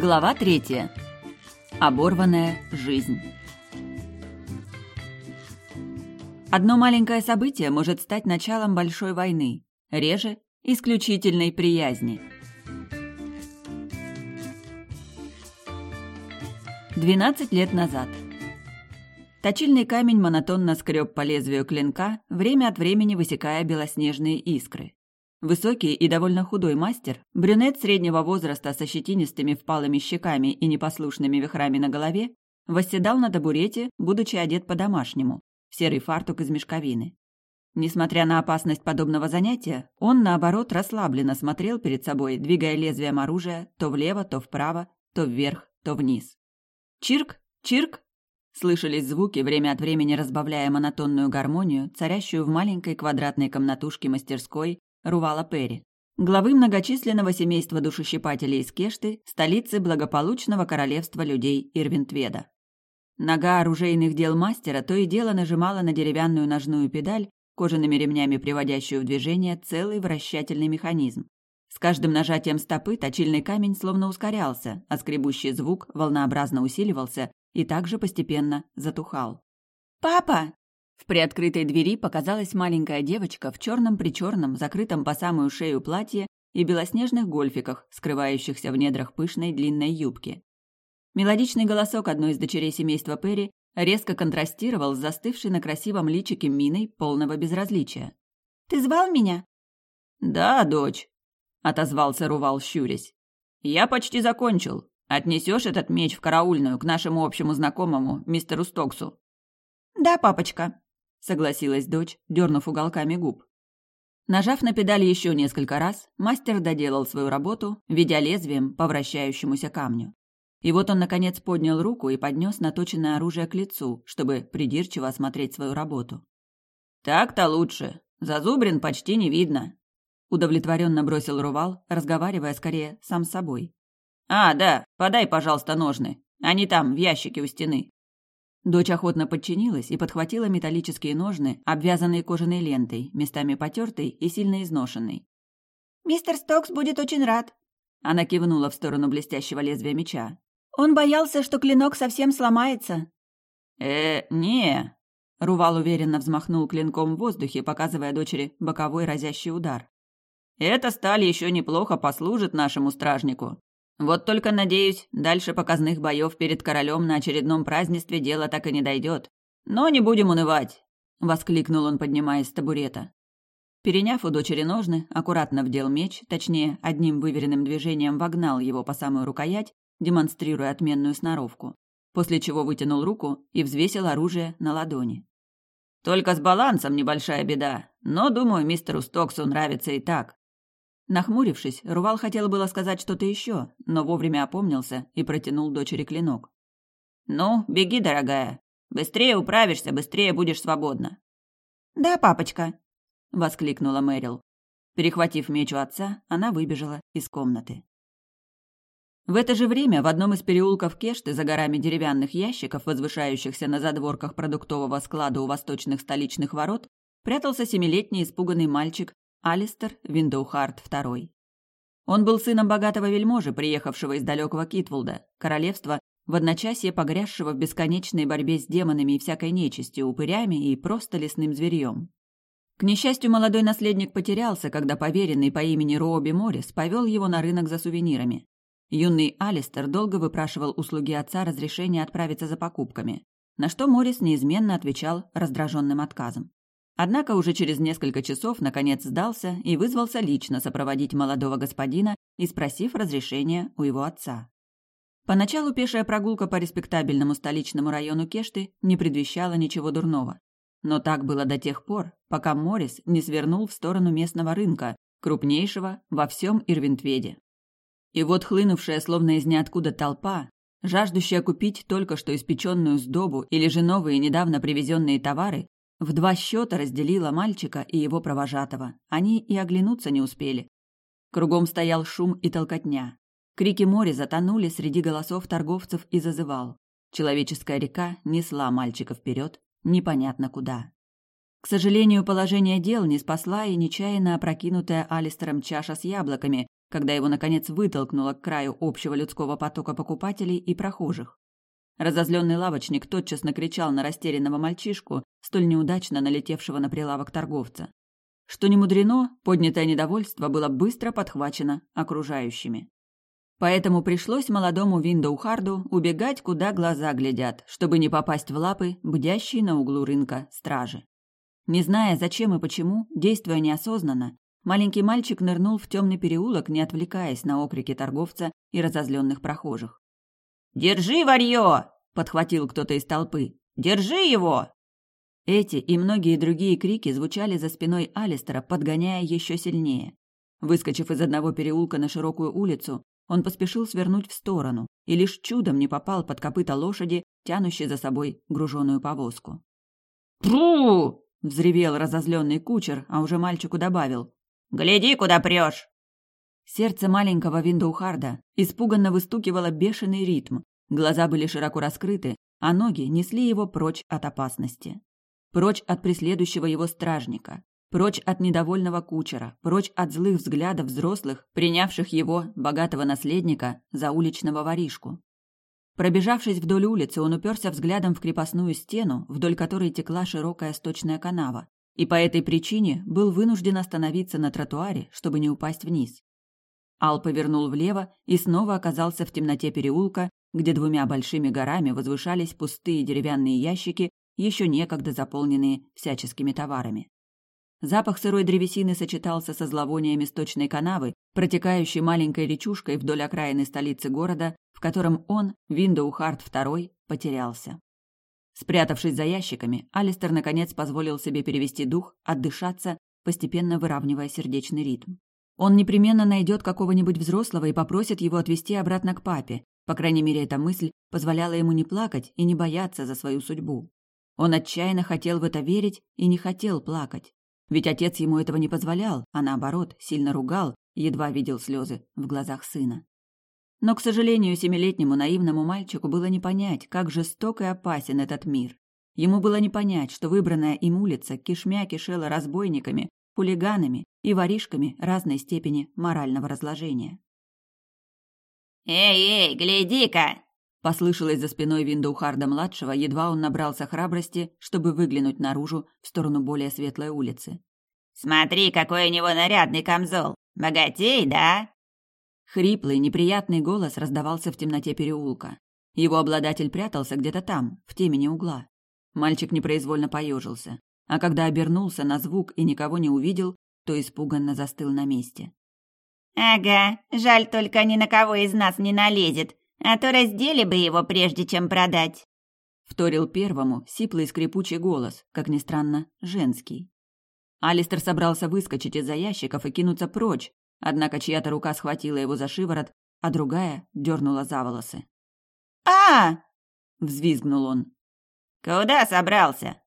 Глава третья. Оборванная жизнь. Одно маленькое событие может стать началом большой войны, реже – исключительной приязни. Двенадцать лет назад. Точильный камень монотонно скреб по лезвию клинка, время от времени высекая белоснежные искры. Высокий и довольно худой мастер, брюнет среднего возраста со щетинистыми впалыми щеками и непослушными вихрами на голове, восседал на табурете, будучи одет по-домашнему, серый фартук из мешковины. Несмотря на опасность подобного занятия, он, наоборот, расслабленно смотрел перед собой, двигая лезвием оружия то влево, то вправо, то вверх, то вниз. Чирк, чирк! Слышались звуки, время от времени разбавляя монотонную гармонию, царящую в маленькой квадратной комнатушке мастерской Рувала Перри, главы многочисленного семейства душещипателей из Кешты, столицы благополучного королевства людей Ирвинтведа. Нога оружейных дел мастера то и дело нажимала на деревянную ножную педаль, кожаными ремнями приводящую в движение целый вращательный механизм. С каждым нажатием стопы точильный камень словно ускорялся, а скребущий звук волнообразно усиливался и также постепенно затухал. «Папа!» В приоткрытой двери показалась маленькая девочка в черном-причерном, закрытом по самую шею платье и белоснежных гольфиках, скрывающихся в недрах пышной длинной юбки. Мелодичный голосок одной из дочерей семейства Перри резко контрастировал с застывшей на красивом личике миной полного безразличия. «Ты звал меня?» «Да, дочь», — отозвался Рувал, щурясь. «Я почти закончил. Отнесешь этот меч в караульную к нашему общему знакомому, мистеру Стоксу?» «Да, папочка», согласилась дочь, дернув уголками губ. Нажав на педаль еще несколько раз, мастер доделал свою работу, ведя лезвием по вращающемуся камню. И вот он, наконец, поднял руку и поднес наточенное оружие к лицу, чтобы придирчиво осмотреть свою работу. «Так-то лучше. Зазубрин почти не видно», — удовлетворенно бросил Рувал, разговаривая скорее сам с собой. «А, да, подай, пожалуйста, ножны. Они там, в ящике у стены». Дочь охотно подчинилась и подхватила металлические ножны, обвязанные кожаной лентой, местами потертой и сильно изношенной. «Мистер Стокс будет очень рад», — она кивнула в сторону блестящего лезвия меча. «Он боялся, что клинок совсем сломается». «Э, не...» Рувал уверенно взмахнул клинком в воздухе, показывая дочери боковой разящий удар. «Эта сталь еще неплохо послужит нашему стражнику. Вот только, надеюсь, дальше показных боев перед королем на очередном празднестве дело так и не дойдет. Но не будем унывать!» — воскликнул он, поднимаясь с табурета. Переняв у дочери ножны, аккуратно вдел меч, точнее, одним выверенным движением вогнал его по самую рукоять, демонстрируя отменную сноровку, после чего вытянул руку и взвесил оружие на ладони. «Только с балансом небольшая беда, но, думаю, мистеру Стоксу нравится и так. Нахмурившись, Рувал хотел было сказать что-то еще, но вовремя опомнился и протянул дочери клинок. «Ну, беги, дорогая. Быстрее управишься, быстрее будешь свободна». «Да, папочка», — воскликнула Мэрил. Перехватив меч у отца, она выбежала из комнаты. В это же время в одном из переулков Кешты за горами деревянных ящиков, возвышающихся на задворках продуктового склада у восточных столичных ворот, прятался семилетний испуганный мальчик Алистер Виндоухарт II. Он был сыном богатого вельможи, приехавшего из далекого Китвулда, королевства, в одночасье погрязшего в бесконечной борьбе с демонами и всякой нечистью, упырями и просто лесным зверьем. К несчастью, молодой наследник потерялся, когда поверенный по имени Робби Моррис повел его на рынок за сувенирами. Юный Алистер долго выпрашивал услуги отца разрешения отправиться за покупками, на что Моррис неизменно отвечал раздраженным отказом. Однако уже через несколько часов наконец сдался и вызвался лично сопроводить молодого господина и спросив разрешения у его отца. Поначалу пешая прогулка по респектабельному столичному району Кешты не предвещала ничего дурного. Но так было до тех пор, пока Моррис не свернул в сторону местного рынка, крупнейшего во всем Ирвинтведе. И вот хлынувшая словно из ниоткуда толпа, жаждущая купить только что испеченную сдобу или же новые недавно привезенные товары, в два счета разделила мальчика и его провожатого. Они и оглянуться не успели. Кругом стоял шум и толкотня. Крики моря затонули среди голосов торговцев и зазывал. Человеческая река несла мальчика вперед, непонятно куда. К сожалению, положение дел не спасла и нечаянно опрокинутая Алистером чаша с яблоками, когда его, наконец, вытолкнуло к краю общего людского потока покупателей и прохожих. Разозленный лавочник тотчас накричал на растерянного мальчишку, столь неудачно налетевшего на прилавок торговца. Что не мудрено, поднятое недовольство было быстро подхвачено окружающими. Поэтому пришлось молодому Виндоухарду убегать, куда глаза глядят, чтобы не попасть в лапы бдящей на углу рынка стражи. Не зная, зачем и почему, действуя неосознанно, маленький мальчик нырнул в темный переулок, не отвлекаясь на окрики торговца и разозленных прохожих. «Держи, варьё!» — подхватил кто-то из толпы. «Держи его!» Эти и многие другие крики звучали за спиной Алистера, подгоняя еще сильнее. Выскочив из одного переулка на широкую улицу, он поспешил свернуть в сторону и лишь чудом не попал под копыта лошади, тянущей за собой груженую повозку. «Пру!» — взревел разозленный кучер, а уже мальчику добавил. «Гляди, куда прешь!» Сердце маленького Виндоухарда испуганно выстукивало бешеный ритм, глаза были широко раскрыты, а ноги несли его прочь от опасности. Прочь от преследующего его стражника, Прочь от недовольного кучера, прочь от злых взглядов взрослых, принявших его, богатого наследника, за уличного воришку. Пробежавшись вдоль улицы, он уперся взглядом в крепостную стену, вдоль которой текла широкая сточная канава, и по этой причине был вынужден остановиться на тротуаре, чтобы не упасть вниз. Ал повернул влево и снова оказался в темноте переулка, где двумя большими горами возвышались пустые деревянные ящики, еще некогда заполненные всяческими товарами. Запах сырой древесины сочетался со зловониями сточной канавы, протекающей маленькой речушкой вдоль окраины столицы города, в котором он, Виндоухард II, потерялся. Спрятавшись за ящиками, Алистер наконец позволил себе перевести дух, отдышаться, постепенно выравнивая сердечный ритм. Он непременно найдет какого-нибудь взрослого и попросит его отвезти обратно к папе. По крайней мере, эта мысль позволяла ему не плакать и не бояться за свою судьбу. Он отчаянно хотел в это верить и не хотел плакать. Ведь отец ему этого не позволял, а наоборот, сильно ругал, едва видел слезы в глазах сына. Но, к сожалению, семилетнему наивному мальчику было не понять, как жесток и опасен этот мир. Ему было не понять, что выбранная им улица кишмя кишела разбойниками, хулиганами и воришками разной степени морального разложения. «Эй, эй, гляди-ка!» Послышалось за спиной Виндоухарда-младшего, едва он набрался храбрости, чтобы выглянуть наружу в сторону более светлой улицы. «Смотри, какой у него нарядный камзол! Богатей, да?» Хриплый, неприятный голос раздавался в темноте переулка. Его обладатель прятался где-то там, в темени угла. Мальчик непроизвольно поежился, а когда обернулся на звук и никого не увидел, то испуганно застыл на месте. «Ага, жаль только ни на кого из нас не налезет. А то раздели бы его, прежде чем продать. Вторил первому сиплый скрипучий голос, как ни странно, женский. Алистер собрался выскочить из-за ящиков и кинуться прочь, однако чья-то рука схватила его за шиворот, а другая дернула за волосы. а взвизгнул он. «Куда собрался?»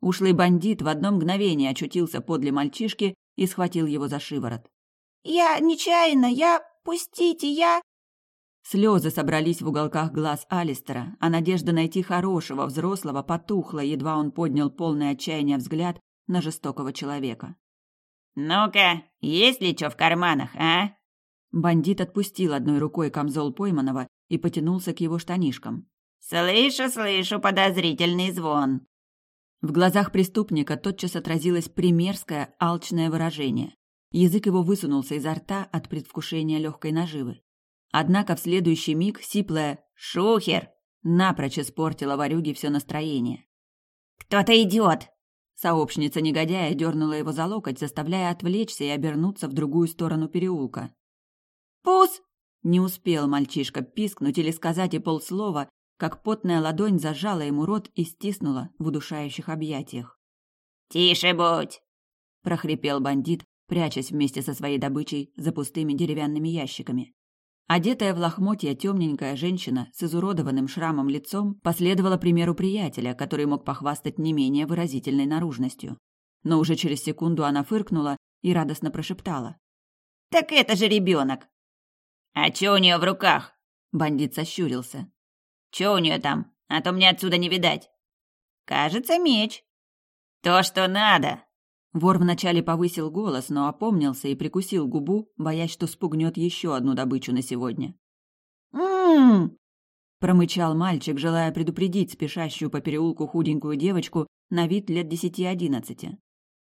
Ушлый бандит в одно мгновение очутился подле мальчишки и схватил его за шиворот. «Я нечаянно, я... Пустите, я...» Слезы собрались в уголках глаз Алистера, а надежда найти хорошего взрослого потухла, едва он поднял полный отчаяния взгляд на жестокого человека. «Ну-ка, есть ли что в карманах, а?» Бандит отпустил одной рукой камзол пойманного и потянулся к его штанишкам. «Слышу, слышу подозрительный звон». В глазах преступника тотчас отразилось примерское, алчное выражение. Язык его высунулся изо рта от предвкушения легкой наживы. Однако в следующий миг сиплая «Шухер!» напрочь испортила ворюге все настроение. «Кто-то идет!» Сообщница негодяя дернула его за локоть, заставляя отвлечься и обернуться в другую сторону переулка. «Пус!» Не успел мальчишка пискнуть или сказать и полслова, как потная ладонь зажала ему рот и стиснула в удушающих объятиях. «Тише будь!» – прохрипел бандит, прячась вместе со своей добычей за пустыми деревянными ящиками. Одетая в лохмотья темненькая женщина с изуродованным шрамом лицом последовала примеру приятеля, который мог похвастать не менее выразительной наружностью. Но уже через секунду она фыркнула и радостно прошептала. «Так это же ребенок!» «А чё у нее в руках?» Бандит сощурился. «Чё у нее там? А то мне отсюда не видать». «Кажется, меч». «То, что надо!» Вор вначале повысил голос, но опомнился и прикусил губу, боясь, что спугнет еще одну добычу на сегодня. «М-м-м!» промычал мальчик, желая предупредить спешащую по переулку худенькую девочку на вид лет десяти-одиннадцати.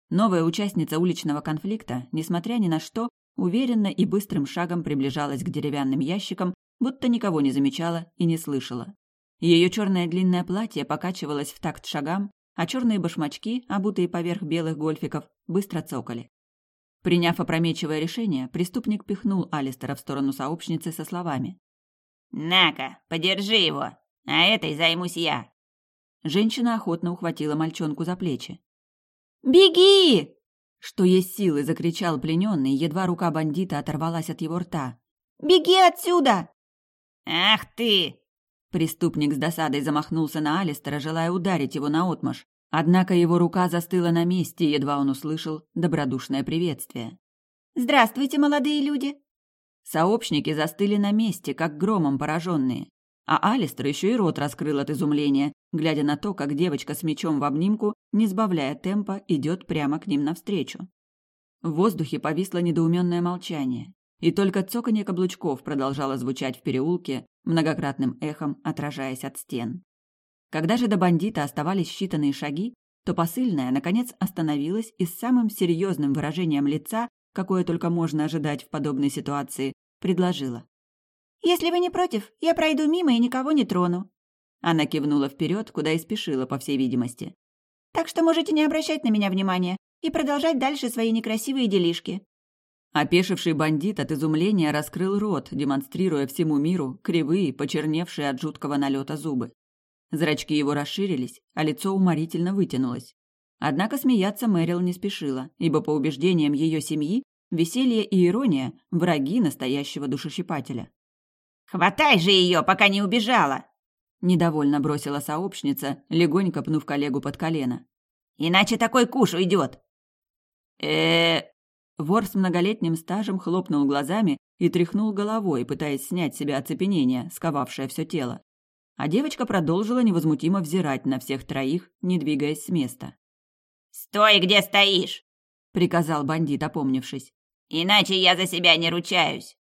Новая участница уличного конфликта, несмотря ни на что, уверенно и быстрым шагом приближалась к деревянным ящикам, будто никого не замечала и не слышала. Ее черное длинное платье покачивалось в такт шагам, а черные башмачки, обутые поверх белых гольфиков, быстро цокали. Приняв опрометчивое решение, преступник пихнул Алистера в сторону сообщницы со словами. «На-ка, подержи его, а этой займусь я». Женщина охотно ухватила мальчонку за плечи. «Беги!» Что есть силы, закричал плененный, едва рука бандита оторвалась от его рта. «Беги отсюда!» «Ах ты!» Преступник с досадой замахнулся на Алистера, желая ударить его наотмашь. Однако его рука застыла на месте, едва он услышал добродушное приветствие. «Здравствуйте, молодые люди!» Сообщники застыли на месте, как громом пораженные. А Алистер еще и рот раскрыл от изумления, глядя на то, как девочка с мечом в обнимку, не сбавляя темпа, идет прямо к ним навстречу. В воздухе повисло недоуменное молчание, и только цоканье каблучков продолжало звучать в переулке, многократным эхом отражаясь от стен. Когда же до бандита оставались считанные шаги, то посыльная, наконец, остановилась и с самым серьезным выражением лица, какое только можно ожидать в подобной ситуации, предложила. «Если вы не против, я пройду мимо и никого не трону». Она кивнула вперед, куда и спешила, по всей видимости. «Так что можете не обращать на меня внимания и продолжать дальше свои некрасивые делишки». Опешивший бандит от изумления раскрыл рот, демонстрируя всему миру кривые, почерневшие от жуткого налета зубы. Зрачки его расширились, а лицо уморительно вытянулось. Однако смеяться Мэрил не спешила, ибо по убеждениям ее семьи веселье и ирония – враги настоящего душещипателя. «Хватай же ее, пока не убежала!» Недовольно бросила сообщница, легонько пнув коллегу под колено. «Иначе такой куш уйдет!» э Вор с многолетним стажем хлопнул глазами и тряхнул головой, пытаясь снять с себя оцепенение, сковавшее все тело. А девочка продолжила невозмутимо взирать на всех троих, не двигаясь с места. «Стой, где стоишь!» — приказал бандит, опомнившись. «Иначе я за себя не ручаюсь!»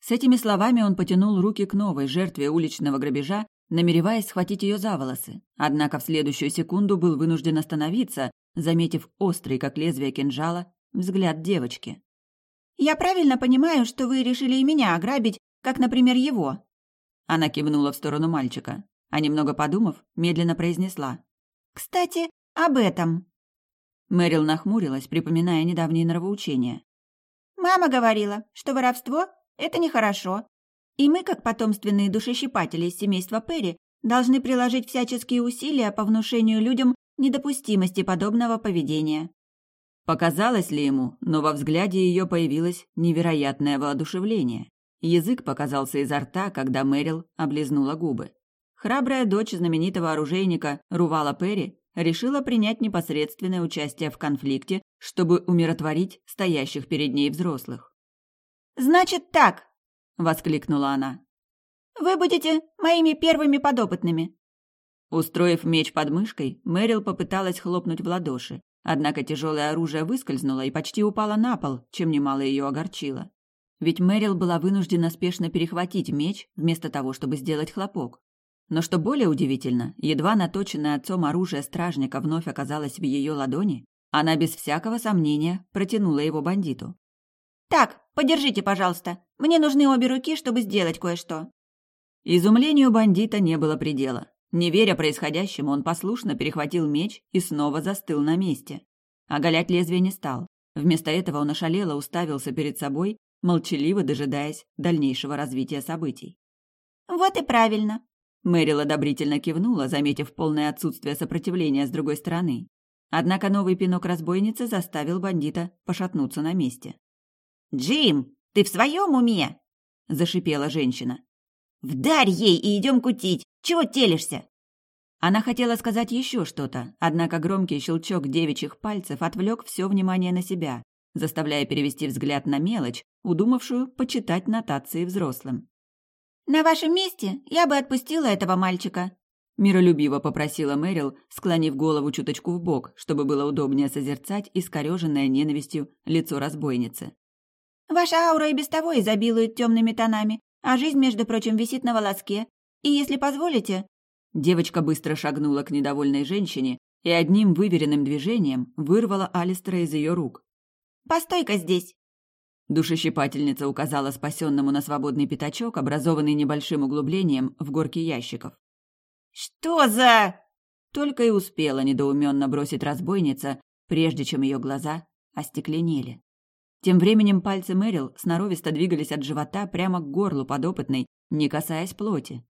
С этими словами он потянул руки к новой жертве уличного грабежа, намереваясь схватить ее за волосы. Однако в следующую секунду был вынужден остановиться, заметив острый, как лезвие кинжала, взгляд девочки. «Я правильно понимаю, что вы решили и меня ограбить, как, например, его?» Она кивнула в сторону мальчика, а немного подумав, медленно произнесла. «Кстати, об этом». Мэрил нахмурилась, припоминая недавние нравоучения. «Мама говорила, что воровство – это нехорошо, и мы, как потомственные душещипатели из семейства Перри, должны приложить всяческие усилия по внушению людям недопустимости подобного поведения. Показалось ли ему, но во взгляде ее появилось невероятное воодушевление. Язык показался изо рта, когда Мэрил облизнула губы. Храбрая дочь знаменитого оружейника Рувала Перри решила принять непосредственное участие в конфликте, чтобы умиротворить стоящих перед ней взрослых. «Значит так!» — воскликнула она. «Вы будете моими первыми подопытными!» Устроив меч под мышкой, Мэрил попыталась хлопнуть в ладоши, однако тяжелое оружие выскользнуло и почти упало на пол, чем немало ее огорчило. Ведь Мэрил была вынуждена спешно перехватить меч, вместо того, чтобы сделать хлопок. Но что более удивительно, едва наточенное отцом оружие стражника вновь оказалось в ее ладони, она без всякого сомнения протянула его бандиту. «Так, подержите, пожалуйста. Мне нужны обе руки, чтобы сделать кое-что». Изумлению бандита не было предела. Не веря происходящему, он послушно перехватил меч и снова застыл на месте. Оголять лезвие не стал. Вместо этого он ошалело уставился перед собой, молчаливо дожидаясь дальнейшего развития событий. «Вот и правильно», Мэрил одобрительно кивнула, заметив полное отсутствие сопротивления с другой стороны. Однако новый пинок разбойницы заставил бандита пошатнуться на месте. «Джим, ты в своем уме?» – зашипела женщина. «Вдарь ей и идем кутить! Чего телишься?» Она хотела сказать еще что-то, однако громкий щелчок девичьих пальцев отвлек все внимание на себя, заставляя перевести взгляд на мелочь, удумавшую почитать нотации взрослым. «На вашем месте я бы отпустила этого мальчика», Миролюбиво попросила Мэрил, склонив голову чуточку в бок, чтобы было удобнее созерцать искореженное ненавистью лицо разбойницы. «Ваша аура и без того изобилует темными тонами, а жизнь, между прочим, висит на волоске. И если позволите...» Девочка быстро шагнула к недовольной женщине и одним выверенным движением вырвала Алистера из ее рук. «Постой-ка здесь!» Душещипательница указала спасенному на свободный пятачок, образованный небольшим углублением в горке ящиков. «Что за...» Только и успела недоуменно бросить разбойница, прежде чем ее глаза остекленели. Тем временем пальцы Мэрил сноровисто двигались от живота прямо к горлу подопытной, не касаясь плоти.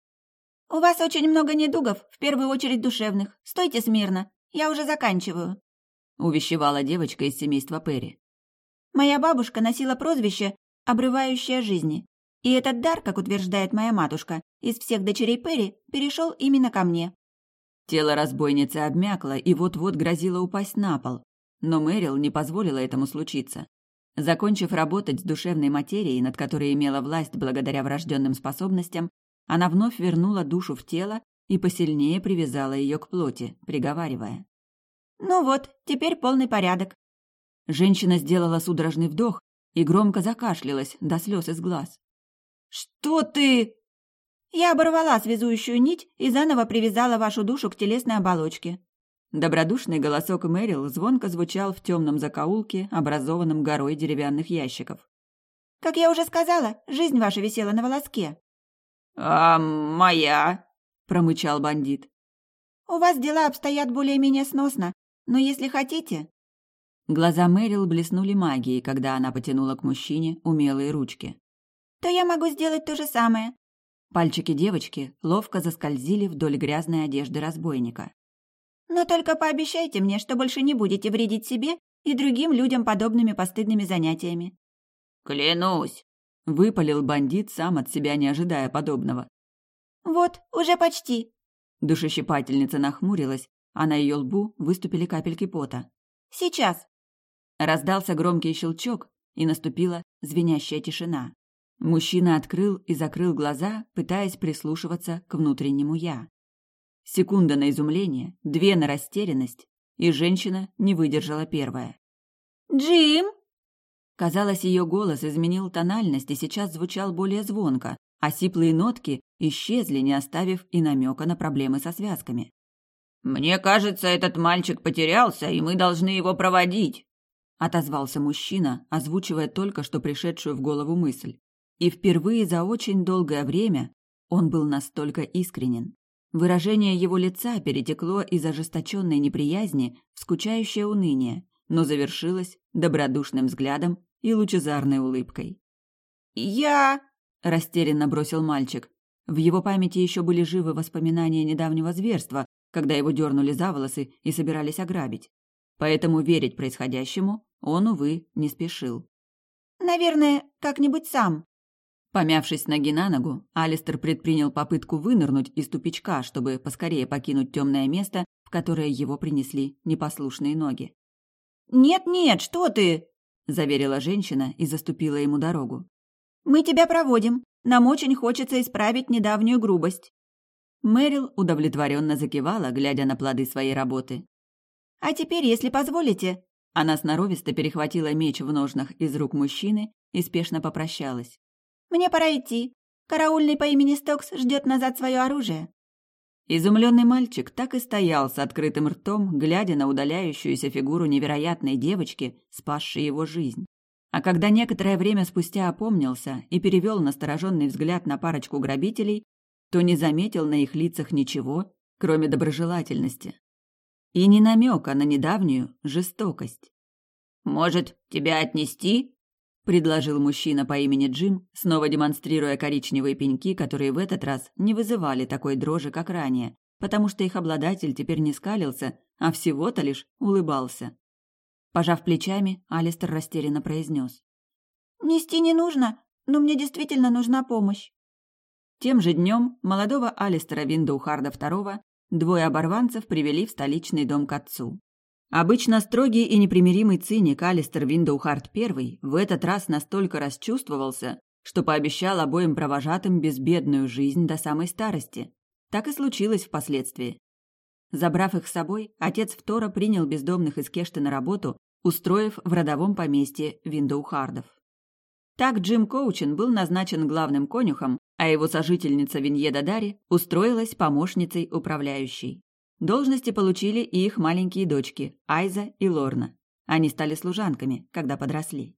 «У вас очень много недугов, в первую очередь душевных. Стойте смирно, я уже заканчиваю», — увещевала девочка из семейства Перри. «Моя бабушка носила прозвище «обрывающая жизни», и этот дар, как утверждает моя матушка, из всех дочерей Перри перешел именно ко мне. Тело разбойницы обмякло и вот-вот грозило упасть на пол, но Мэрил не позволила этому случиться. Закончив работать с душевной материей, над которой имела власть благодаря врожденным способностям, она вновь вернула душу в тело и посильнее привязала ее к плоти, приговаривая. «Ну вот, теперь полный порядок». Женщина сделала судорожный вдох и громко закашлялась до слез из глаз. «Что ты...» «Я оборвала связующую нить и заново привязала вашу душу к телесной оболочке». Добродушный голосок Мэрил звонко звучал в темном закоулке, образованном горой деревянных ящиков. «Как я уже сказала, жизнь ваша висела на волоске». «А моя?» – промычал бандит. «У вас дела обстоят более-менее сносно, но если хотите...» Глаза Мэрил блеснули магией, когда она потянула к мужчине умелые ручки то я могу сделать то же самое». Пальчики девочки ловко заскользили вдоль грязной одежды разбойника. «Но только пообещайте мне, что больше не будете вредить себе и другим людям подобными постыдными занятиями». «Клянусь!» — выпалил бандит, сам от себя не ожидая подобного. «Вот, уже почти!» Душещипательница нахмурилась, а на ее лбу выступили капельки пота. «Сейчас!» Раздался громкий щелчок, и наступила звенящая тишина. Мужчина открыл и закрыл глаза, пытаясь прислушиваться к внутреннему «я». Секунда на изумление, две на растерянность, и женщина не выдержала первая. «Джим!» Казалось, ее голос изменил тональность и сейчас звучал более звонко, а сиплые нотки исчезли, не оставив и намека на проблемы со связками. «Мне кажется, этот мальчик потерялся, и мы должны его проводить», — отозвался мужчина, озвучивая только что пришедшую в голову мысль. И впервые за очень долгое время он был настолько искренен. Выражение его лица перетекло из ожесточенной неприязни в скучающее уныние, но завершилось добродушным взглядом и лучезарной улыбкой. «Я...» – растерянно бросил мальчик. В его памяти еще были живы воспоминания недавнего зверства, когда его дернули за волосы и собирались ограбить. Поэтому верить происходящему он, увы, не спешил. «Наверное, как-нибудь сам», Помявшись ноги на ногу, Алистер предпринял попытку вынырнуть из тупичка, чтобы поскорее покинуть темное место, в которое его принесли непослушные ноги. «Нет-нет, что ты!» – заверила женщина и заступила ему дорогу. «Мы тебя проводим. Нам очень хочется исправить недавнюю грубость». Мэрил удовлетворенно закивала, глядя на плоды своей работы. «А теперь, если позволите...» Она сноровисто перехватила меч в ножнах из рук мужчины и спешно попрощалась. Мне пора идти. Караульный по имени Стокс ждет назад свое оружие». Изумленный мальчик так и стоял с открытым ртом, глядя на удаляющуюся фигуру невероятной девочки, спасшей его жизнь. А когда некоторое время спустя опомнился и перевел настороженный взгляд на парочку грабителей, то не заметил на их лицах ничего, кроме доброжелательности. И не намека на недавнюю жестокость. «Может, тебя отнести?» Предложил мужчина по имени Джим, снова демонстрируя коричневые пеньки, которые в этот раз не вызывали такой дрожи, как ранее, потому что их обладатель теперь не скалился, а всего-то лишь улыбался. Пожав плечами, Алистер растерянно произнес. «Нести не нужно, но мне действительно нужна помощь». Тем же днем молодого Алистера Виндоухарда II двое оборванцев привели в столичный дом к отцу. Обычно строгий и непримиримый циник Алистер Виндоухарт I в этот раз настолько расчувствовался, что пообещал обоим провожатым безбедную жизнь до самой старости. Так и случилось впоследствии. Забрав их с собой, отец Втора принял бездомных из Кешты на работу, устроив в родовом поместье Виндоухардов. Так Джим Коучин был назначен главным конюхом, а его сожительница Виньеда Дари устроилась помощницей управляющей. Должности получили и их маленькие дочки Айза и Лорна. Они стали служанками, когда подросли.